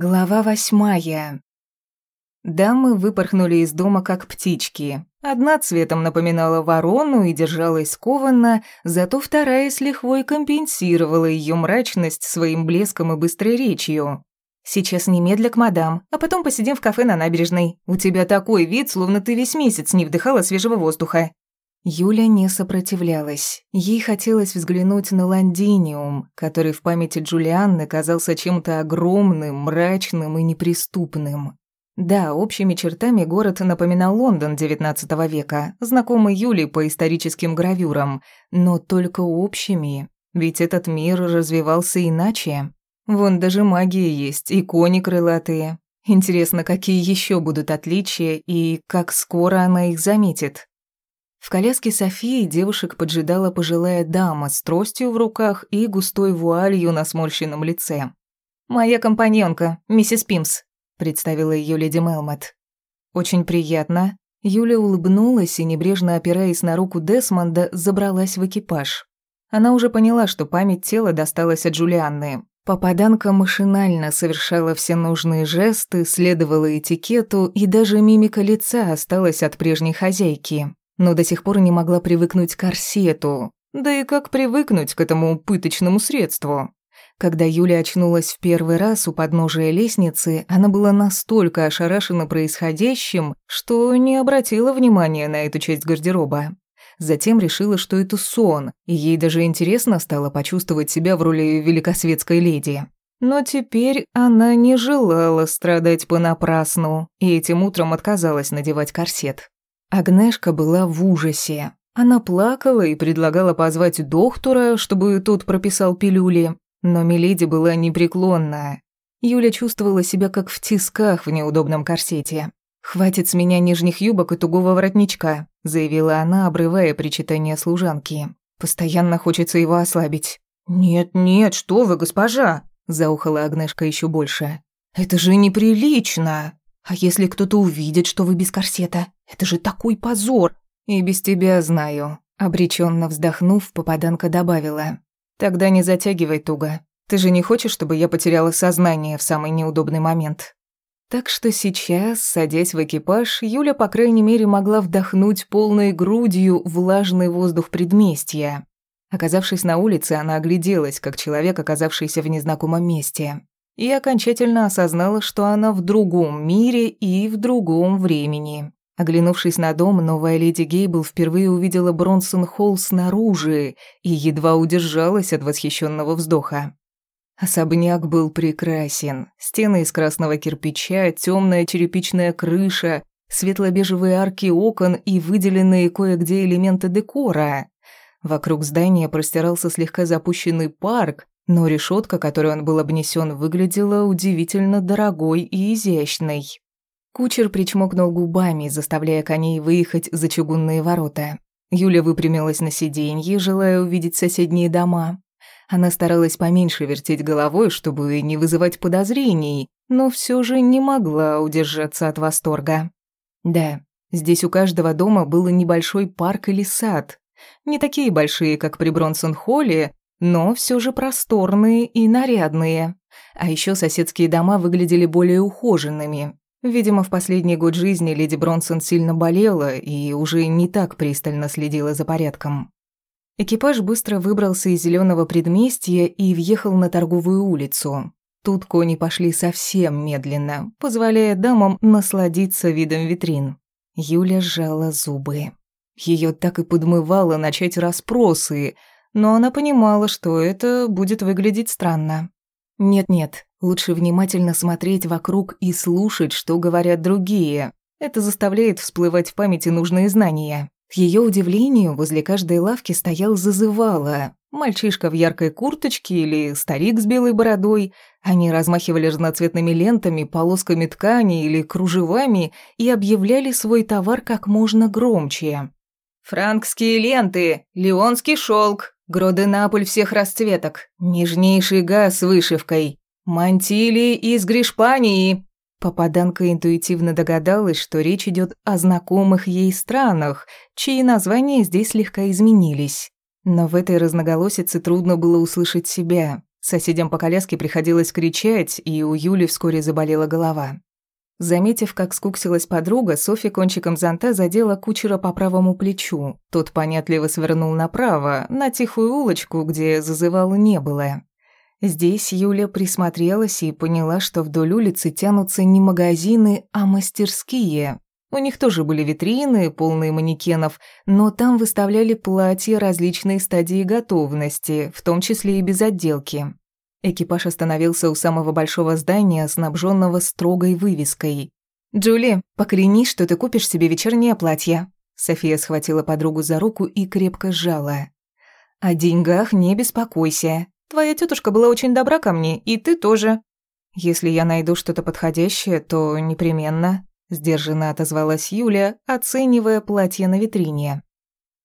Глава восьмая. Дамы выпорхнули из дома как птички. Одна цветом напоминала ворону и держалась скованно, зато вторая с лихвой компенсировала ее мрачность своим блеском и быстрой речью. «Сейчас немедля к мадам, а потом посидим в кафе на набережной. У тебя такой вид, словно ты весь месяц не вдыхала свежего воздуха». Юля не сопротивлялась. Ей хотелось взглянуть на Лондиниум, который в памяти Джулианны казался чем-то огромным, мрачным и неприступным. Да, общими чертами город напоминал Лондон XIX века, знакомый Юле по историческим гравюрам, но только общими, ведь этот мир развивался иначе. Вон даже магия есть, и кони крылатые. Интересно, какие еще будут отличия и как скоро она их заметит. В коляске Софии девушек поджидала пожилая дама с тростью в руках и густой вуалью на сморщенном лице. «Моя компаньонка, миссис Пимс», — представила ее леди Мелмот. «Очень приятно». Юля улыбнулась и, небрежно опираясь на руку Десмонда, забралась в экипаж. Она уже поняла, что память тела досталась от Джулианны. Попаданка машинально совершала все нужные жесты, следовала этикету, и даже мимика лица осталась от прежней хозяйки но до сих пор не могла привыкнуть к корсету. Да и как привыкнуть к этому пыточному средству? Когда Юля очнулась в первый раз у подножия лестницы, она была настолько ошарашена происходящим, что не обратила внимания на эту часть гардероба. Затем решила, что это сон, и ей даже интересно стало почувствовать себя в роли великосветской леди. Но теперь она не желала страдать понапрасну, и этим утром отказалась надевать корсет. Агнешка была в ужасе. Она плакала и предлагала позвать доктора, чтобы тот прописал пилюли, но Миледи была непреклонная. Юля чувствовала себя как в тисках в неудобном корсете. «Хватит с меня нижних юбок и тугого воротничка», заявила она, обрывая причитание служанки. «Постоянно хочется его ослабить». «Нет-нет, что вы, госпожа!» заухала Агнешка еще больше. «Это же неприлично!» А если кто-то увидит, что вы без корсета? Это же такой позор. И без тебя знаю. Обреченно вздохнув, попаданка добавила. Тогда не затягивай туго. Ты же не хочешь, чтобы я потеряла сознание в самый неудобный момент? Так что сейчас, садясь в экипаж, Юля, по крайней мере, могла вдохнуть полной грудью влажный воздух предместья. Оказавшись на улице, она огляделась, как человек, оказавшийся в незнакомом месте и окончательно осознала, что она в другом мире и в другом времени. Оглянувшись на дом, новая леди Гейбл впервые увидела Бронсон-Холл снаружи и едва удержалась от восхищенного вздоха. Особняк был прекрасен. Стены из красного кирпича, темная черепичная крыша, светло-бежевые арки окон и выделенные кое-где элементы декора. Вокруг здания простирался слегка запущенный парк, но решетка, которой он был обнесен, выглядела удивительно дорогой и изящной. Кучер причмокнул губами, заставляя коней выехать за чугунные ворота. Юля выпрямилась на сиденье, желая увидеть соседние дома. Она старалась поменьше вертеть головой, чтобы не вызывать подозрений, но все же не могла удержаться от восторга. Да, здесь у каждого дома был небольшой парк или сад. Не такие большие, как при Бронсон-Холле, но все же просторные и нарядные. А еще соседские дома выглядели более ухоженными. Видимо, в последний год жизни леди Бронсон сильно болела и уже не так пристально следила за порядком. Экипаж быстро выбрался из зеленого предместья и въехал на торговую улицу. Тут кони пошли совсем медленно, позволяя дамам насладиться видом витрин. Юля сжала зубы. Ее так и подмывало начать расспросы, но она понимала, что это будет выглядеть странно. Нет-нет, лучше внимательно смотреть вокруг и слушать, что говорят другие. Это заставляет всплывать в памяти нужные знания. К ее удивлению, возле каждой лавки стоял зазывало. Мальчишка в яркой курточке или старик с белой бородой. Они размахивали разноцветными лентами, полосками ткани или кружевами и объявляли свой товар как можно громче. «Франкские ленты! Леонский шелк! Гроденаполь всех расцветок, нежнейший газ с вышивкой, мантили из Гришпании. Попаданка интуитивно догадалась, что речь идет о знакомых ей странах, чьи названия здесь слегка изменились. Но в этой разноголосице трудно было услышать себя. Соседям по коляске приходилось кричать, и у Юли вскоре заболела голова. Заметив, как скуксилась подруга, Софья кончиком зонта задела кучера по правому плечу. Тот понятливо свернул направо, на тихую улочку, где зазывала не было. Здесь Юля присмотрелась и поняла, что вдоль улицы тянутся не магазины, а мастерские. У них тоже были витрины, полные манекенов, но там выставляли платья различной стадии готовности, в том числе и без отделки. Экипаж остановился у самого большого здания, снабженного строгой вывеской. «Джули, поклянись, что ты купишь себе вечернее платье». София схватила подругу за руку и крепко сжала. «О деньгах не беспокойся. Твоя тетушка была очень добра ко мне, и ты тоже. Если я найду что-то подходящее, то непременно», сдержанно отозвалась Юля, оценивая платье на витрине.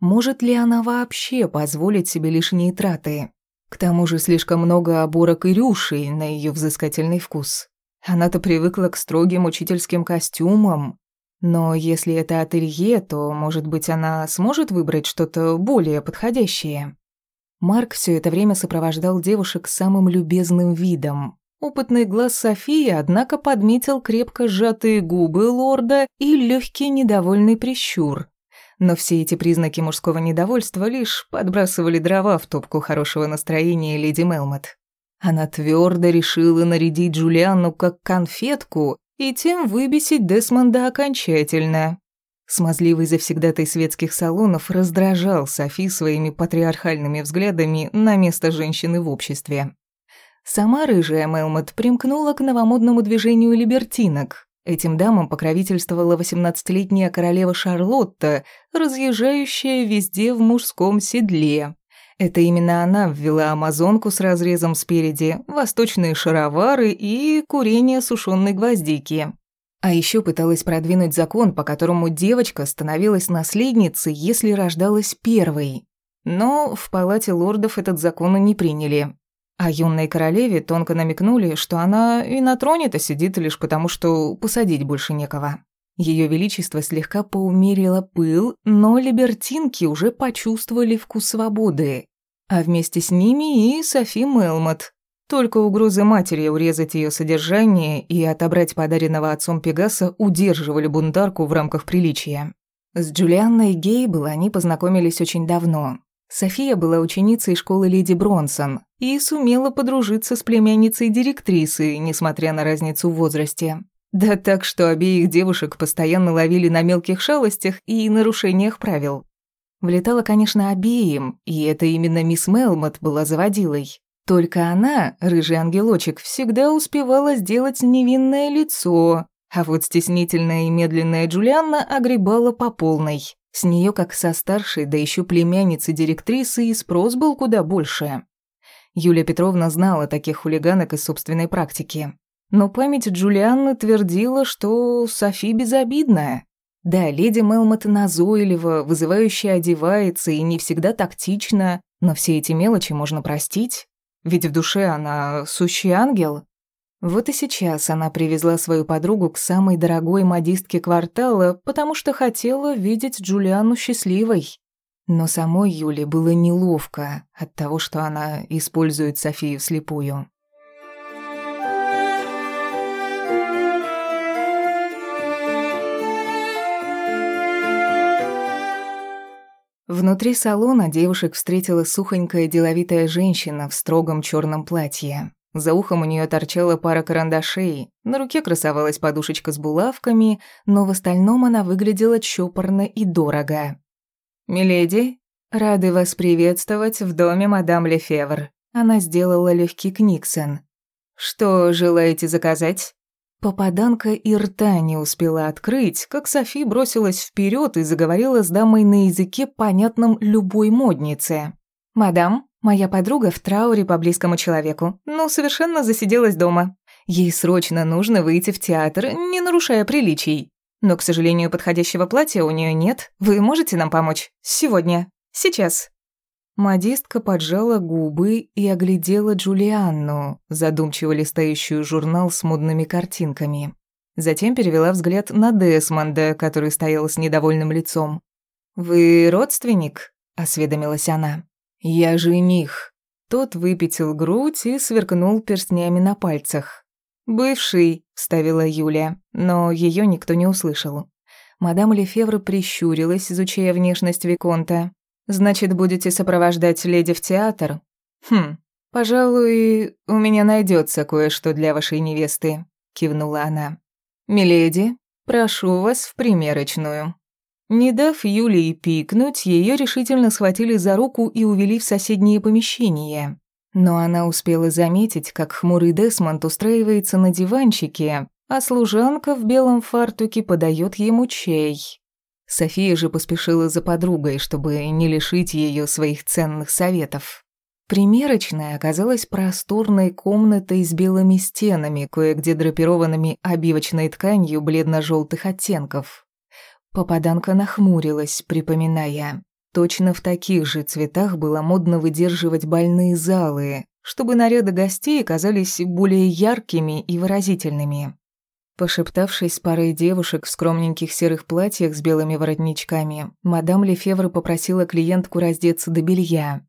Может ли она вообще позволить себе лишние траты? К тому же слишком много оборок и рюшей на ее взыскательный вкус. Она-то привыкла к строгим учительским костюмам. Но если это ателье, то, может быть, она сможет выбрать что-то более подходящее. Марк все это время сопровождал девушек самым любезным видом. Опытный глаз Софии, однако, подметил крепко сжатые губы лорда и легкий недовольный прищур, но все эти признаки мужского недовольства лишь подбрасывали дрова в топку хорошего настроения леди Мелмот. Она твердо решила нарядить Джулианну как конфетку и тем выбесить Десмонда окончательно. Смазливый завсегдатай светских салонов раздражал Софи своими патриархальными взглядами на место женщины в обществе. Сама рыжая Мелмот примкнула к новомодному движению либертинок, Этим дамам покровительствовала восемнадцатилетняя королева Шарлотта, разъезжающая везде в мужском седле. Это именно она ввела амазонку с разрезом спереди, восточные шаровары и курение сушеной гвоздики. А еще пыталась продвинуть закон, по которому девочка становилась наследницей, если рождалась первой. Но в палате лордов этот закон не приняли. А юной королеве тонко намекнули, что она и на троне-то сидит лишь потому, что посадить больше некого. Ее величество слегка поумерило пыл, но либертинки уже почувствовали вкус свободы. А вместе с ними и Софи Мелмот. Только угрозы матери урезать ее содержание и отобрать подаренного отцом Пегаса удерживали бунтарку в рамках приличия. С Джулианной Гейбл они познакомились очень давно. София была ученицей школы леди Бронсон и сумела подружиться с племянницей директрисы, несмотря на разницу в возрасте. Да так, что обеих девушек постоянно ловили на мелких шалостях и нарушениях правил. Влетала, конечно, обеим, и это именно мисс Мелмот была заводилой. Только она, рыжий ангелочек, всегда успевала сделать невинное лицо, а вот стеснительная и медленная Джулианна огребала по полной. С нее, как со старшей, да еще племянницы директрисы, и спрос был куда больше. Юлия Петровна знала таких хулиганок из собственной практики. Но память Джулианны твердила, что Софи безобидная. Да, леди Мелмот назойлива, вызывающе одевается и не всегда тактична, но все эти мелочи можно простить. Ведь в душе она сущий ангел. Вот и сейчас она привезла свою подругу к самой дорогой модистке квартала, потому что хотела видеть Джулиану счастливой. Но самой Юле было неловко от того, что она использует Софию вслепую. Внутри салона девушек встретила сухонькая деловитая женщина в строгом черном платье. За ухом у нее торчала пара карандашей, на руке красовалась подушечка с булавками, но в остальном она выглядела чопорно и дорого. «Миледи, рады вас приветствовать в доме мадам Лефевр». Она сделала легкий книксон. «Что желаете заказать?» Попаданка и рта не успела открыть, как Софи бросилась вперед и заговорила с дамой на языке, понятном любой моднице. «Мадам, Моя подруга в трауре по близкому человеку, но совершенно засиделась дома. Ей срочно нужно выйти в театр, не нарушая приличий. Но, к сожалению, подходящего платья у нее нет. Вы можете нам помочь? Сегодня. Сейчас. Модистка поджала губы и оглядела Джулианну, задумчиво листающую журнал с модными картинками. Затем перевела взгляд на Десмонда, который стоял с недовольным лицом. «Вы родственник?» – осведомилась она. «Я жених», — Тот выпятил грудь и сверкнул перстнями на пальцах. «Бывший», — вставила Юля, но ее никто не услышал. Мадам Лефевр прищурилась, изучая внешность Виконта. «Значит, будете сопровождать леди в театр?» «Хм, пожалуй, у меня найдется кое-что для вашей невесты», — кивнула она. «Миледи, прошу вас в примерочную». Не дав Юлии пикнуть, ее решительно схватили за руку и увели в соседнее помещение. Но она успела заметить, как хмурый Десмонд устраивается на диванчике, а служанка в белом фартуке подает ему чай. София же поспешила за подругой, чтобы не лишить ее своих ценных советов. Примерочная оказалась просторной комнатой с белыми стенами, кое-где драпированными обивочной тканью бледно-желтых оттенков. Попаданка нахмурилась, припоминая. Точно в таких же цветах было модно выдерживать больные залы, чтобы наряды гостей казались более яркими и выразительными. Пошептавшись с парой девушек в скромненьких серых платьях с белыми воротничками, мадам Лефевр попросила клиентку раздеться до белья.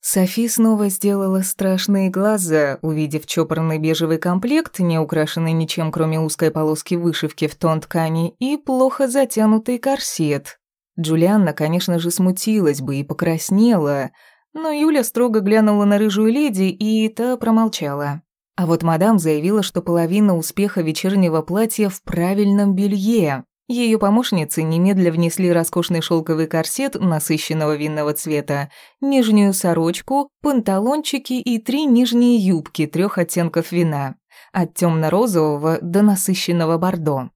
Софи снова сделала страшные глаза, увидев чопорный бежевый комплект, не украшенный ничем, кроме узкой полоски вышивки в тон ткани, и плохо затянутый корсет. Джулианна, конечно же, смутилась бы и покраснела, но Юля строго глянула на рыжую леди, и та промолчала. А вот мадам заявила, что половина успеха вечернего платья в правильном белье, ее помощницы немедля внесли роскошный шелковый корсет насыщенного винного цвета, нижнюю сорочку, панталончики и три нижние юбки трех оттенков вина, от темно-розового до насыщенного бордо.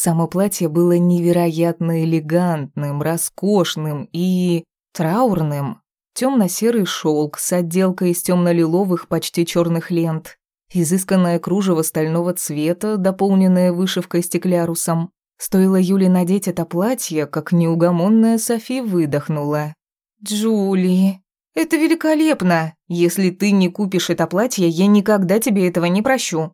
Само платье было невероятно элегантным, роскошным и траурным. Темно-серый шелк с отделкой из темно-лиловых, почти черных лент, изысканное кружево стального цвета, дополненное вышивкой стеклярусом, Стоило Юле надеть это платье, как неугомонная Софи выдохнула. «Джули, это великолепно! Если ты не купишь это платье, я никогда тебе этого не прощу!»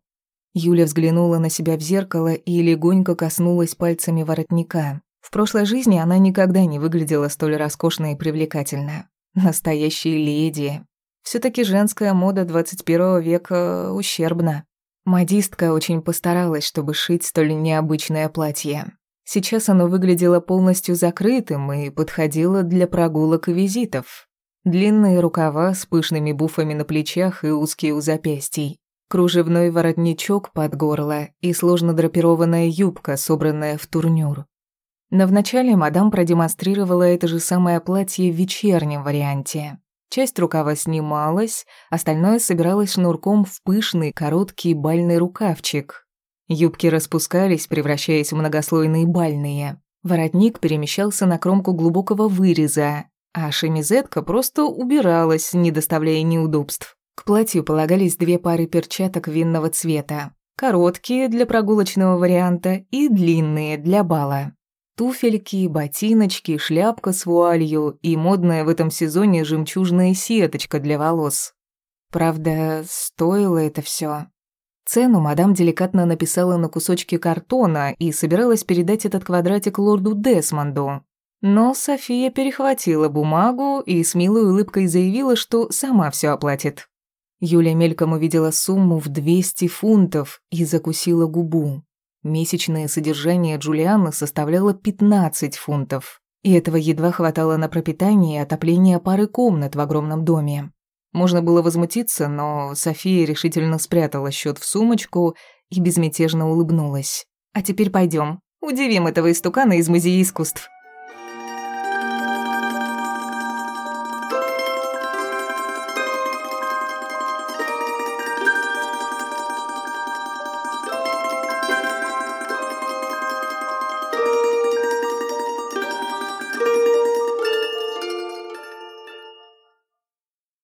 Юля взглянула на себя в зеркало и легонько коснулась пальцами воротника. В прошлой жизни она никогда не выглядела столь роскошно и привлекательно. Настоящая леди. все таки женская мода 21 века ущербна. Модистка очень постаралась, чтобы шить столь необычное платье. Сейчас оно выглядело полностью закрытым и подходило для прогулок и визитов. Длинные рукава с пышными буфами на плечах и узкие у запястий. Кружевной воротничок под горло и сложно драпированная юбка, собранная в турнюр. Но вначале мадам продемонстрировала это же самое платье в вечернем варианте. Часть рукава снималась, остальное собиралось шнурком в пышный короткий бальный рукавчик. Юбки распускались, превращаясь в многослойные бальные. Воротник перемещался на кромку глубокого выреза, а шемизетка просто убиралась, не доставляя неудобств. К платью полагались две пары перчаток винного цвета. Короткие для прогулочного варианта и длинные для бала. Туфельки, ботиночки, шляпка с вуалью и модная в этом сезоне жемчужная сеточка для волос. Правда, стоило это все. Цену мадам деликатно написала на кусочке картона и собиралась передать этот квадратик лорду Десмонду. Но София перехватила бумагу и с милой улыбкой заявила, что сама все оплатит. Юля мельком увидела сумму в 200 фунтов и закусила губу. Месячное содержание Джулианы составляло 15 фунтов, и этого едва хватало на пропитание и отопление пары комнат в огромном доме. Можно было возмутиться, но София решительно спрятала счет в сумочку и безмятежно улыбнулась. «А теперь пойдем, удивим этого истукана из музея искусств».